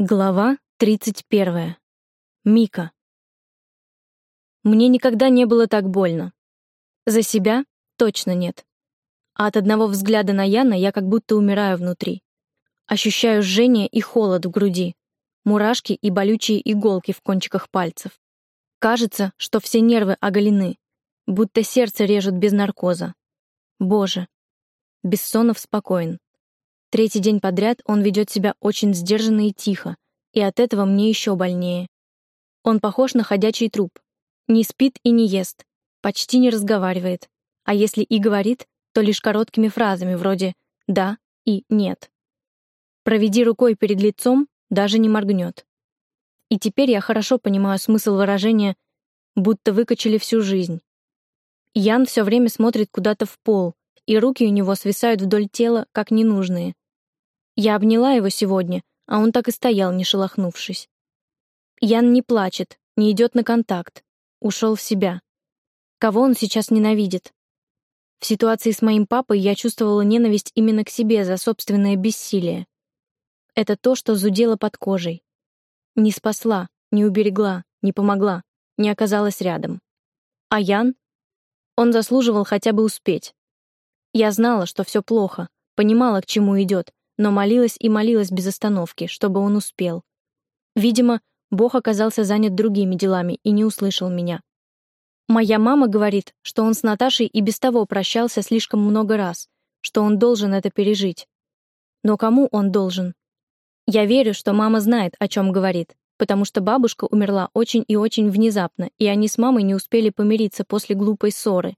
Глава 31. Мика. Мне никогда не было так больно. За себя точно нет. А от одного взгляда на Яна я как будто умираю внутри. Ощущаю жжение и холод в груди, мурашки и болючие иголки в кончиках пальцев. Кажется, что все нервы оголены, будто сердце режут без наркоза. Боже. Бессонов спокоен. Третий день подряд он ведет себя очень сдержанно и тихо, и от этого мне еще больнее. Он похож на ходячий труп. Не спит и не ест, почти не разговаривает, а если и говорит, то лишь короткими фразами вроде «да» и «нет». Проведи рукой перед лицом, даже не моргнет. И теперь я хорошо понимаю смысл выражения «будто выкачали всю жизнь». Ян все время смотрит куда-то в пол, и руки у него свисают вдоль тела, как ненужные. Я обняла его сегодня, а он так и стоял, не шелохнувшись. Ян не плачет, не идет на контакт. Ушел в себя. Кого он сейчас ненавидит? В ситуации с моим папой я чувствовала ненависть именно к себе за собственное бессилие. Это то, что зудело под кожей. Не спасла, не уберегла, не помогла, не оказалась рядом. А Ян? Он заслуживал хотя бы успеть. Я знала, что все плохо, понимала, к чему идет, но молилась и молилась без остановки, чтобы он успел. Видимо, Бог оказался занят другими делами и не услышал меня. Моя мама говорит, что он с Наташей и без того прощался слишком много раз, что он должен это пережить. Но кому он должен? Я верю, что мама знает, о чем говорит, потому что бабушка умерла очень и очень внезапно, и они с мамой не успели помириться после глупой ссоры.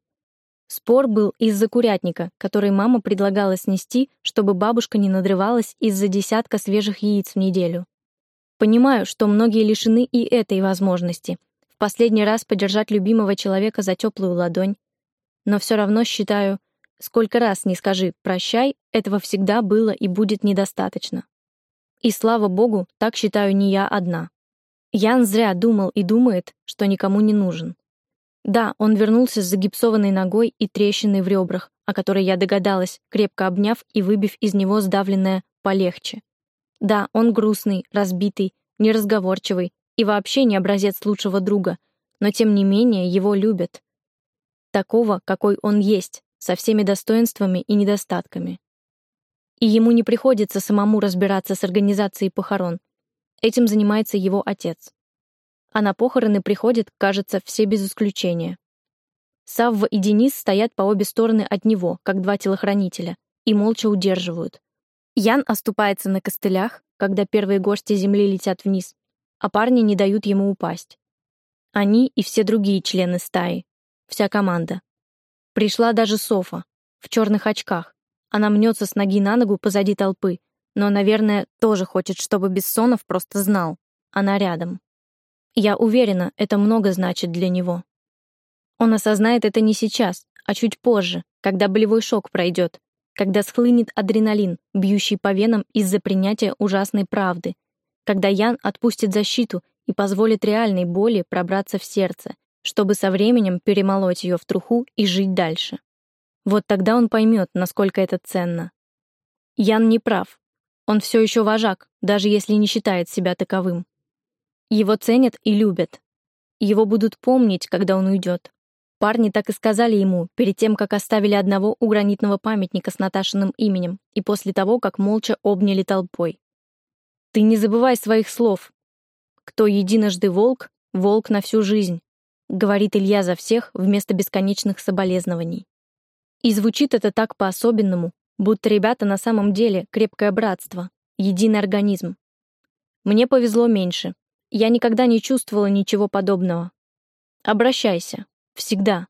Спор был из-за курятника, который мама предлагала снести, чтобы бабушка не надрывалась из-за десятка свежих яиц в неделю. Понимаю, что многие лишены и этой возможности. В последний раз подержать любимого человека за теплую ладонь. Но все равно считаю, сколько раз не скажи «прощай», этого всегда было и будет недостаточно. И слава богу, так считаю не я одна. Ян зря думал и думает, что никому не нужен. Да, он вернулся с загипсованной ногой и трещиной в ребрах, о которой я догадалась, крепко обняв и выбив из него сдавленное «полегче». Да, он грустный, разбитый, неразговорчивый и вообще не образец лучшего друга, но тем не менее его любят. Такого, какой он есть, со всеми достоинствами и недостатками. И ему не приходится самому разбираться с организацией похорон. Этим занимается его отец а на похороны приходят, кажется, все без исключения. Савва и Денис стоят по обе стороны от него, как два телохранителя, и молча удерживают. Ян оступается на костылях, когда первые горсти земли летят вниз, а парни не дают ему упасть. Они и все другие члены стаи, вся команда. Пришла даже Софа, в черных очках. Она мнется с ноги на ногу позади толпы, но, наверное, тоже хочет, чтобы Бессонов просто знал. Она рядом. Я уверена, это много значит для него. Он осознает это не сейчас, а чуть позже, когда болевой шок пройдет, когда схлынет адреналин, бьющий по венам из-за принятия ужасной правды, когда Ян отпустит защиту и позволит реальной боли пробраться в сердце, чтобы со временем перемолоть ее в труху и жить дальше. Вот тогда он поймет, насколько это ценно. Ян не прав. Он все еще вожак, даже если не считает себя таковым. Его ценят и любят. Его будут помнить, когда он уйдет. Парни так и сказали ему, перед тем, как оставили одного у гранитного памятника с Наташиным именем, и после того, как молча обняли толпой. «Ты не забывай своих слов. Кто единожды волк, волк на всю жизнь», говорит Илья за всех вместо бесконечных соболезнований. И звучит это так по-особенному, будто ребята на самом деле крепкое братство, единый организм. Мне повезло меньше, я никогда не чувствовала ничего подобного. Обращайся. Всегда.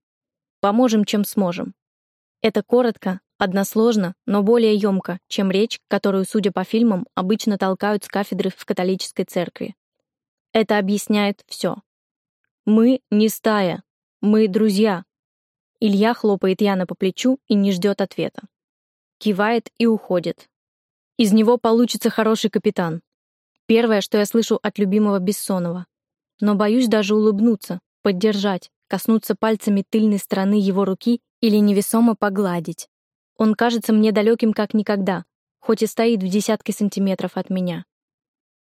Поможем, чем сможем. Это коротко, односложно, но более емко, чем речь, которую, судя по фильмам, обычно толкают с кафедры в католической церкви. Это объясняет все. Мы не стая. Мы друзья. Илья хлопает Яна по плечу и не ждет ответа. Кивает и уходит. Из него получится хороший капитан. Первое, что я слышу от любимого Бессонова. Но боюсь даже улыбнуться, поддержать, коснуться пальцами тыльной стороны его руки или невесомо погладить. Он кажется мне далеким как никогда, хоть и стоит в десятке сантиметров от меня.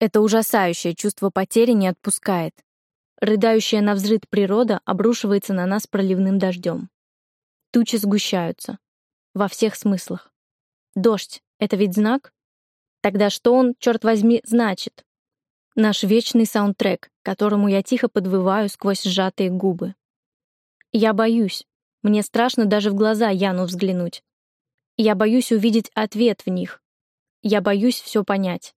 Это ужасающее чувство потери не отпускает. Рыдающая на взрыд природа обрушивается на нас проливным дождем. Тучи сгущаются. Во всех смыслах. Дождь — это ведь знак? Тогда что он, черт возьми, значит? Наш вечный саундтрек, которому я тихо подвываю сквозь сжатые губы. Я боюсь. Мне страшно даже в глаза Яну взглянуть. Я боюсь увидеть ответ в них. Я боюсь все понять.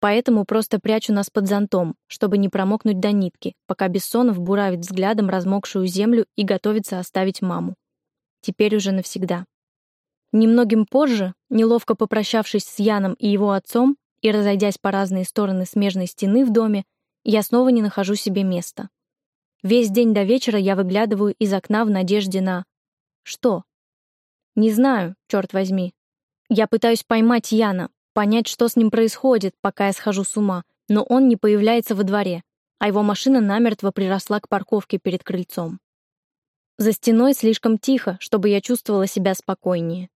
Поэтому просто прячу нас под зонтом, чтобы не промокнуть до нитки, пока Бессонов буравит взглядом размокшую землю и готовится оставить маму. Теперь уже навсегда. Немногим позже, неловко попрощавшись с Яном и его отцом и разойдясь по разные стороны смежной стены в доме, я снова не нахожу себе места. Весь день до вечера я выглядываю из окна в надежде на... Что? Не знаю, черт возьми. Я пытаюсь поймать Яна, понять, что с ним происходит, пока я схожу с ума, но он не появляется во дворе, а его машина намертво приросла к парковке перед крыльцом. За стеной слишком тихо, чтобы я чувствовала себя спокойнее.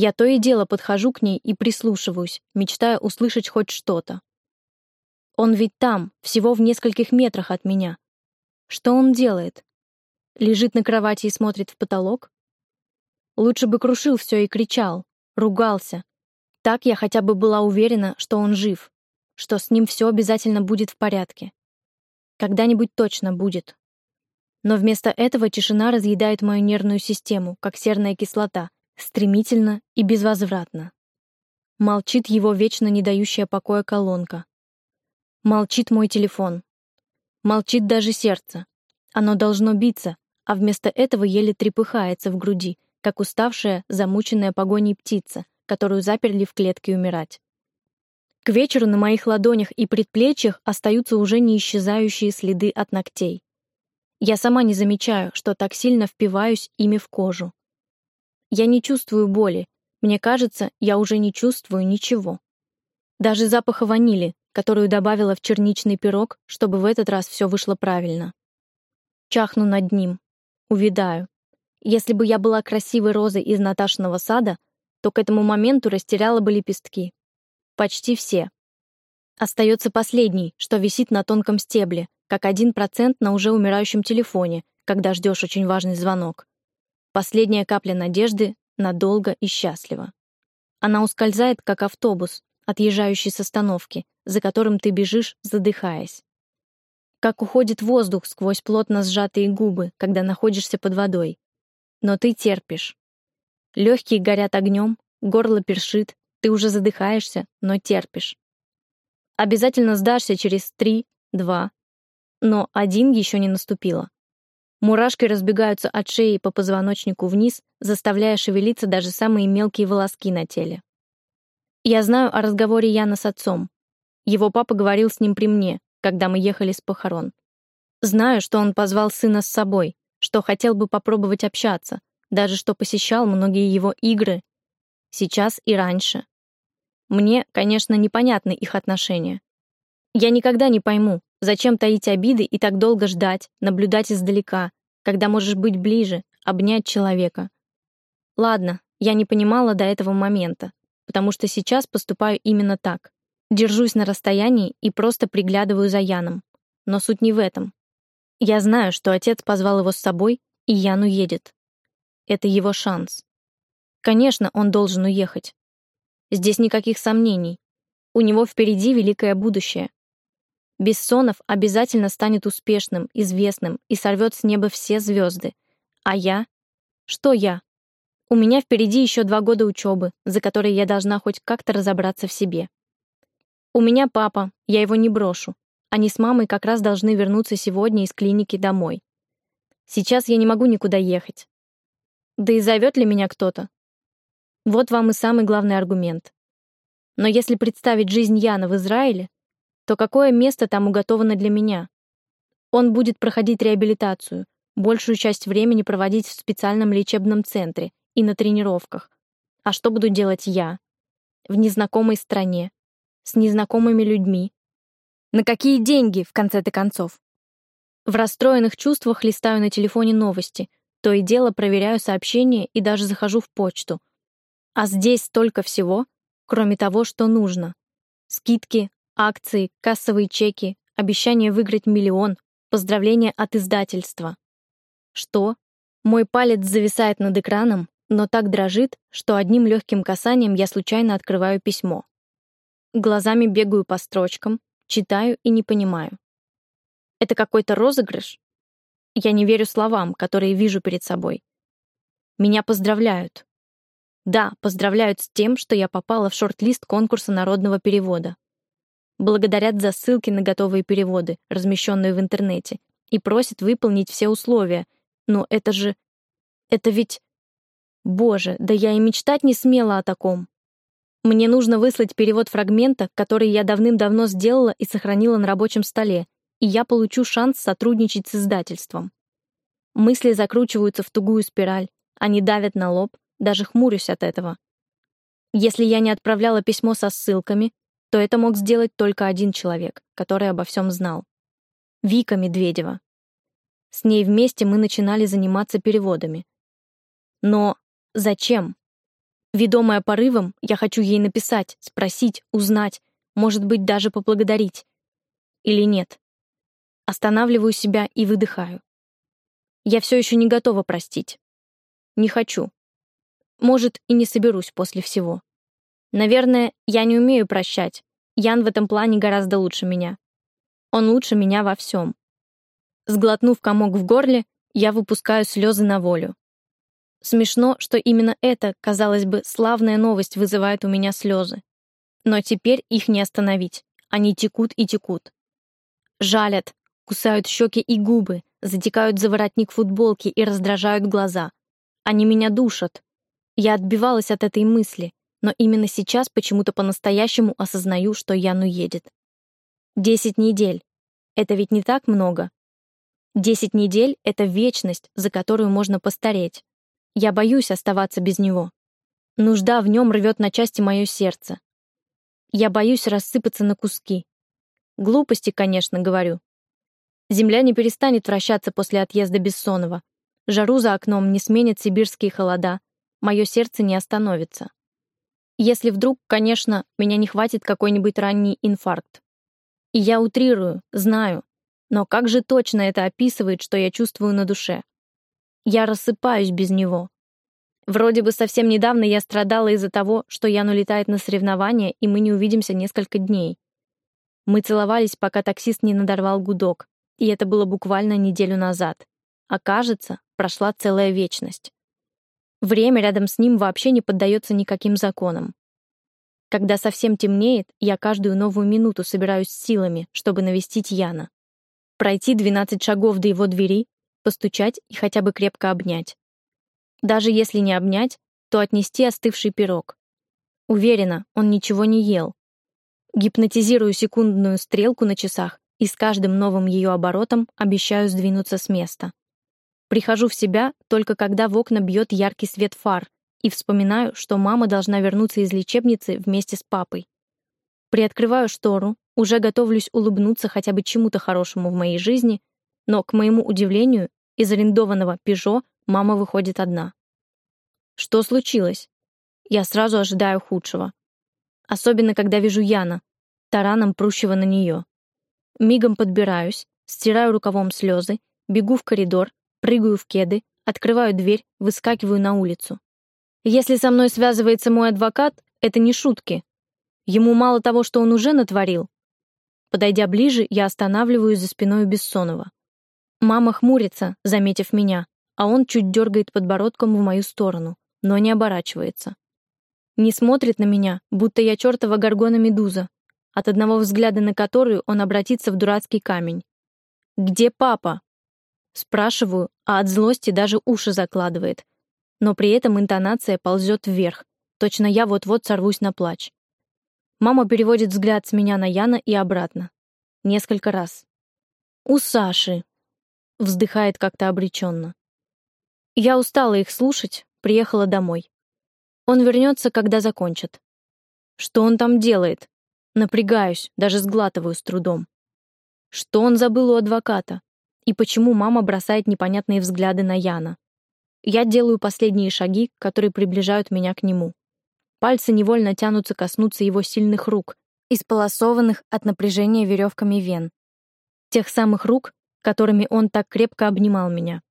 Я то и дело подхожу к ней и прислушиваюсь, мечтая услышать хоть что-то. Он ведь там, всего в нескольких метрах от меня. Что он делает? Лежит на кровати и смотрит в потолок? Лучше бы крушил все и кричал, ругался, так я хотя бы была уверена, что он жив, что с ним все обязательно будет в порядке. Когда-нибудь точно будет. Но вместо этого тишина разъедает мою нервную систему, как серная кислота, стремительно и безвозвратно. Молчит его вечно не дающая покоя колонка. Молчит мой телефон. Молчит даже сердце. Оно должно биться, а вместо этого еле трепыхается в груди, как уставшая, замученная погоней птица, которую заперли в клетке умирать. К вечеру на моих ладонях и предплечьях остаются уже не исчезающие следы от ногтей. Я сама не замечаю, что так сильно впиваюсь ими в кожу. Я не чувствую боли. Мне кажется, я уже не чувствую ничего. Даже запаха ванили, которую добавила в черничный пирог, чтобы в этот раз все вышло правильно. Чахну над ним. Увидаю. Если бы я была красивой розой из Наташиного сада, то к этому моменту растеряла бы лепестки. Почти все. Остается последний, что висит на тонком стебле, как один процент на уже умирающем телефоне, когда ждешь очень важный звонок. Последняя капля надежды надолго и счастливо. Она ускользает, как автобус, отъезжающий с остановки, за которым ты бежишь, задыхаясь. Как уходит воздух сквозь плотно сжатые губы, когда находишься под водой. Но ты терпишь, Легкие горят огнем, горло першит, ты уже задыхаешься, но терпишь. Обязательно сдашься через три, два. Но один еще не наступило. Мурашки разбегаются от шеи по позвоночнику вниз, заставляя шевелиться даже самые мелкие волоски на теле. Я знаю о разговоре Яна с отцом. Его папа говорил с ним при мне, когда мы ехали с похорон. Знаю, что он позвал сына с собой, что хотел бы попробовать общаться, даже что посещал многие его игры, сейчас и раньше. Мне, конечно, непонятны их отношения. Я никогда не пойму, зачем таить обиды и так долго ждать, наблюдать издалека, когда можешь быть ближе, обнять человека. Ладно, я не понимала до этого момента, потому что сейчас поступаю именно так. Держусь на расстоянии и просто приглядываю за Яном. Но суть не в этом. Я знаю, что отец позвал его с собой, и Ян уедет. Это его шанс. Конечно, он должен уехать. Здесь никаких сомнений. У него впереди великое будущее. Бессонов обязательно станет успешным, известным и сорвет с неба все звезды. А я? Что я? У меня впереди еще два года учебы, за которые я должна хоть как-то разобраться в себе. У меня папа, я его не брошу. Они с мамой как раз должны вернуться сегодня из клиники домой. Сейчас я не могу никуда ехать. Да и зовет ли меня кто-то? Вот вам и самый главный аргумент. Но если представить жизнь Яна в Израиле, то какое место там уготовано для меня? Он будет проходить реабилитацию, большую часть времени проводить в специальном лечебном центре и на тренировках. А что буду делать я? В незнакомой стране, с незнакомыми людьми. На какие деньги, в конце-то концов? В расстроенных чувствах листаю на телефоне новости, то и дело проверяю сообщения и даже захожу в почту. А здесь столько всего, кроме того, что нужно. Скидки, Акции, кассовые чеки, обещание выиграть миллион, поздравления от издательства. Что? Мой палец зависает над экраном, но так дрожит, что одним легким касанием я случайно открываю письмо. Глазами бегаю по строчкам, читаю и не понимаю. Это какой-то розыгрыш? Я не верю словам, которые вижу перед собой. Меня поздравляют. Да, поздравляют с тем, что я попала в шорт-лист конкурса народного перевода. Благодарят за ссылки на готовые переводы, размещенные в интернете, и просят выполнить все условия. Но это же... Это ведь... Боже, да я и мечтать не смела о таком. Мне нужно выслать перевод фрагмента, который я давным-давно сделала и сохранила на рабочем столе, и я получу шанс сотрудничать с издательством. Мысли закручиваются в тугую спираль, они давят на лоб, даже хмурюсь от этого. Если я не отправляла письмо со ссылками, то это мог сделать только один человек, который обо всем знал. Вика Медведева. С ней вместе мы начинали заниматься переводами. Но зачем? Ведомая порывом, я хочу ей написать, спросить, узнать, может быть, даже поблагодарить. Или нет? Останавливаю себя и выдыхаю. Я все еще не готова простить. Не хочу. Может, и не соберусь после всего. Наверное, я не умею прощать. Ян в этом плане гораздо лучше меня. Он лучше меня во всем. Сглотнув комок в горле, я выпускаю слезы на волю. Смешно, что именно эта, казалось бы, славная новость вызывает у меня слезы. Но теперь их не остановить. Они текут и текут. Жалят, Кусают щеки и губы, затекают за воротник футболки и раздражают глаза. Они меня душат. Я отбивалась от этой мысли, но именно сейчас почему-то по-настоящему осознаю, что Яну едет. Десять недель. Это ведь не так много. Десять недель — это вечность, за которую можно постареть. Я боюсь оставаться без него. Нужда в нем рвет на части мое сердце. Я боюсь рассыпаться на куски. Глупости, конечно, говорю. Земля не перестанет вращаться после отъезда Бессонова. Жару за окном не сменят сибирские холода. Мое сердце не остановится. Если вдруг, конечно, меня не хватит какой-нибудь ранний инфаркт. И я утрирую, знаю. Но как же точно это описывает, что я чувствую на душе? Я рассыпаюсь без него. Вроде бы совсем недавно я страдала из-за того, что Ян улетает на соревнования, и мы не увидимся несколько дней. Мы целовались, пока таксист не надорвал гудок. И это было буквально неделю назад. А кажется, прошла целая вечность. Время рядом с ним вообще не поддается никаким законам. Когда совсем темнеет, я каждую новую минуту собираюсь силами, чтобы навестить Яна. Пройти 12 шагов до его двери, постучать и хотя бы крепко обнять. Даже если не обнять, то отнести остывший пирог. Уверена, он ничего не ел. Гипнотизирую секундную стрелку на часах и с каждым новым ее оборотом обещаю сдвинуться с места. Прихожу в себя только когда в окна бьет яркий свет фар и вспоминаю, что мама должна вернуться из лечебницы вместе с папой. Приоткрываю штору, уже готовлюсь улыбнуться хотя бы чему-то хорошему в моей жизни, но, к моему удивлению, из арендованного «Пежо» мама выходит одна. Что случилось? Я сразу ожидаю худшего. Особенно, когда вижу Яна, тараном прущего на нее. Мигом подбираюсь, стираю рукавом слезы, бегу в коридор, прыгаю в кеды, открываю дверь, выскакиваю на улицу. Если со мной связывается мой адвокат, это не шутки. Ему мало того, что он уже натворил. Подойдя ближе, я останавливаюсь за спиной Бессонова. Мама хмурится, заметив меня, а он чуть дергает подбородком в мою сторону, но не оборачивается. Не смотрит на меня, будто я чертова горгона-медуза, от одного взгляда на которую он обратится в дурацкий камень. «Где папа?» Спрашиваю, а от злости даже уши закладывает. Но при этом интонация ползет вверх. Точно я вот-вот сорвусь на плач. Мама переводит взгляд с меня на Яна и обратно. Несколько раз. «У Саши», — вздыхает как-то обреченно. Я устала их слушать, приехала домой. Он вернется, когда закончат. Что он там делает? Напрягаюсь, даже сглатываю с трудом. Что он забыл у адвоката? И почему мама бросает непонятные взгляды на Яна? Я делаю последние шаги, которые приближают меня к нему. Пальцы невольно тянутся коснуться его сильных рук, исполосованных от напряжения веревками вен. Тех самых рук, которыми он так крепко обнимал меня.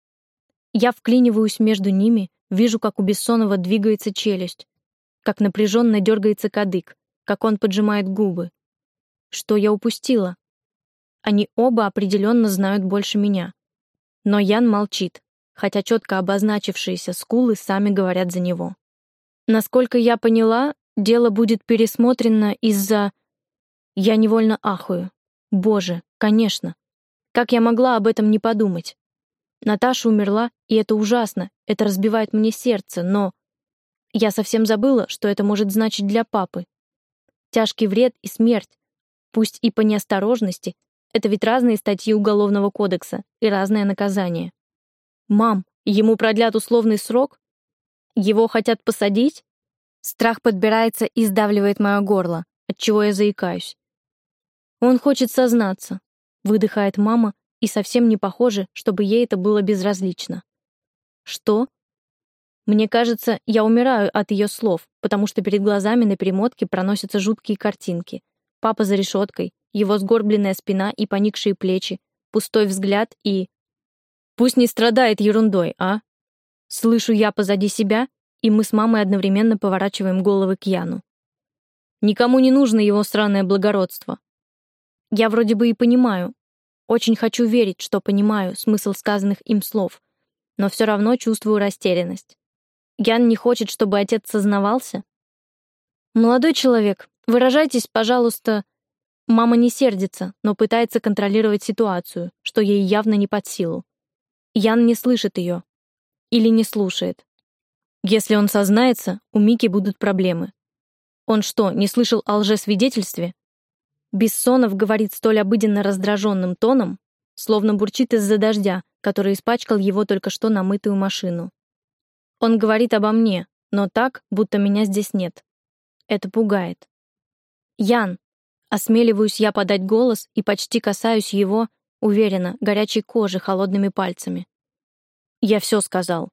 Я вклиниваюсь между ними, вижу, как у Бессонова двигается челюсть, как напряженно дергается кадык, как он поджимает губы. Что я упустила? Они оба определенно знают больше меня. Но Ян молчит, хотя четко обозначившиеся скулы сами говорят за него. Насколько я поняла, дело будет пересмотрено из-за... Я невольно ахую. Боже, конечно. Как я могла об этом не подумать? Наташа умерла, и это ужасно, это разбивает мне сердце, но... Я совсем забыла, что это может значить для папы. Тяжкий вред и смерть, пусть и по неосторожности, это ведь разные статьи Уголовного кодекса и разное наказание. Мам, ему продлят условный срок? Его хотят посадить? Страх подбирается и сдавливает мое горло, от чего я заикаюсь. Он хочет сознаться, выдыхает мама, и совсем не похоже, чтобы ей это было безразлично. Что? Мне кажется, я умираю от ее слов, потому что перед глазами на перемотке проносятся жуткие картинки. Папа за решеткой, его сгорбленная спина и поникшие плечи, пустой взгляд и... Пусть не страдает ерундой, а? Слышу я позади себя, и мы с мамой одновременно поворачиваем головы к Яну. Никому не нужно его странное благородство. Я вроде бы и понимаю, очень хочу верить, что понимаю смысл сказанных им слов, но все равно чувствую растерянность. Ян не хочет, чтобы отец сознавался? Молодой человек, выражайтесь, пожалуйста, Мама не сердится, но пытается контролировать ситуацию, что ей явно не под силу. Ян не слышит ее. Или не слушает. Если он сознается, у Мики будут проблемы. Он что, не слышал о лжесвидетельстве? Бессонов говорит столь обыденно раздраженным тоном, словно бурчит из-за дождя, который испачкал его только что намытую машину. Он говорит обо мне, но так, будто меня здесь нет. Это пугает. «Ян, Осмеливаюсь я подать голос и почти касаюсь его, уверенно, горячей кожи холодными пальцами. «Я все сказал».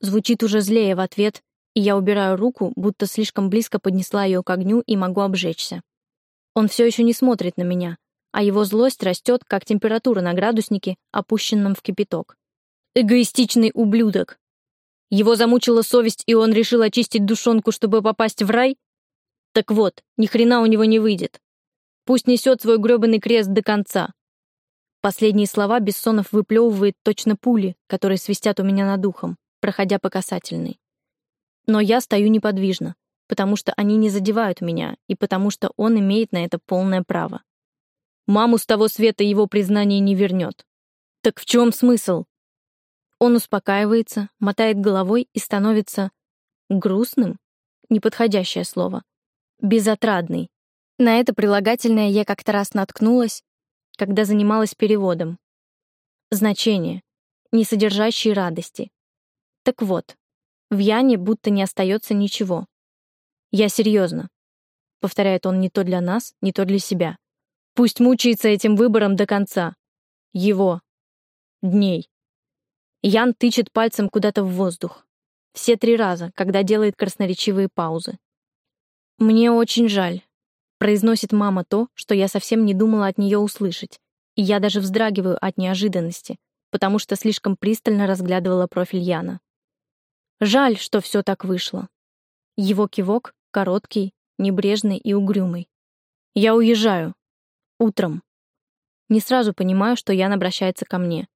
Звучит уже злее в ответ, и я убираю руку, будто слишком близко поднесла ее к огню и могу обжечься. Он все еще не смотрит на меня, а его злость растет, как температура на градуснике, опущенном в кипяток. Эгоистичный ублюдок. Его замучила совесть, и он решил очистить душонку, чтобы попасть в рай? Так вот, ни хрена у него не выйдет. Пусть несет свой грёбаный крест до конца. Последние слова Бессонов выплевывает точно пули, которые свистят у меня над ухом, проходя по касательной. Но я стою неподвижно, потому что они не задевают меня, и потому что он имеет на это полное право. Маму с того света его признание не вернет. Так в чем смысл? Он успокаивается, мотает головой и становится грустным, неподходящее слово, безотрадный, на это прилагательное я как-то раз наткнулась, когда занималась переводом. Значение, не содержащие радости. Так вот, в Яне будто не остается ничего. «Я серьезно», — повторяет он не то для нас, не то для себя. «Пусть мучается этим выбором до конца. Его. Дней». Ян тычет пальцем куда-то в воздух. Все три раза, когда делает красноречивые паузы. «Мне очень жаль», Произносит мама то, что я совсем не думала от нее услышать, и я даже вздрагиваю от неожиданности, потому что слишком пристально разглядывала профиль Яна. Жаль, что все так вышло. Его кивок короткий, небрежный и угрюмый. Я уезжаю. Утром. Не сразу понимаю, что Ян обращается ко мне.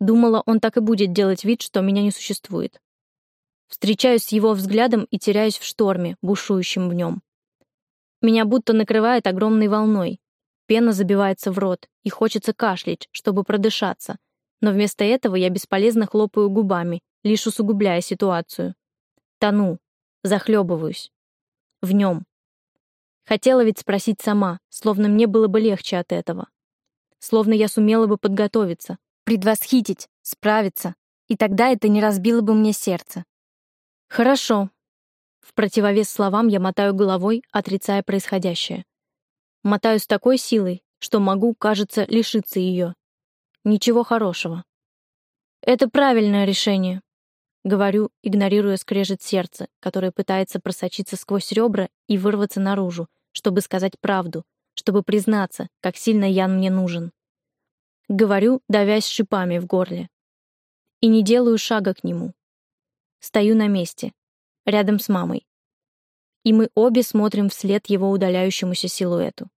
Думала, он так и будет делать вид, что меня не существует. Встречаюсь с его взглядом и теряюсь в шторме, бушующем в нем. Меня будто накрывает огромной волной. Пена забивается в рот, и хочется кашлять, чтобы продышаться. Но вместо этого я бесполезно хлопаю губами, лишь усугубляя ситуацию. Тону, захлебываюсь. В нем. Хотела ведь спросить сама, словно мне было бы легче от этого. Словно я сумела бы подготовиться, предвосхитить, справиться, и тогда это не разбило бы мне сердце. Хорошо, в противовес словам я мотаю головой, отрицая происходящее. Мотаю с такой силой, что могу, кажется, лишиться ее. Ничего хорошего. «Это правильное решение», — говорю, игнорируя скрежет сердце, которое пытается просочиться сквозь ребра и вырваться наружу, чтобы сказать правду, чтобы признаться, как сильно Ян мне нужен. Говорю, давясь шипами в горле. И не делаю шага к нему. Стою на месте, рядом с мамой. И мы обе смотрим вслед его удаляющемуся силуэту.